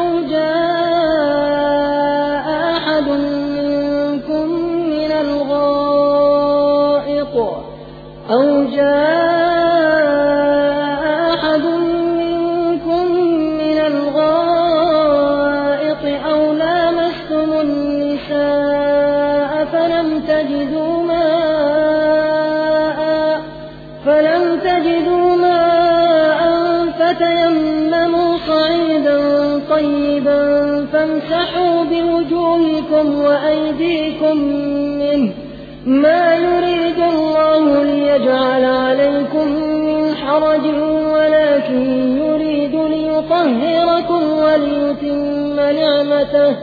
أو جاء أحد منكم من الغائط أو جاء أحد منكم من الغائط أو لامستم النساء فلم تجدوا ماء فلم تجدوا طيبا فامسحوا بوجوهكم وأيديكم منه. ما يريد الله ليجعل عليكم من حرج ولكن يريد ليطهركم وليتم نعمته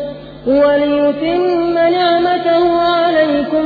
وليتم نعمته عليكم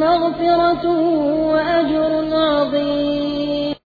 مَغْفِرَةٌ وَأَجْرٌ عَظِيمٌ.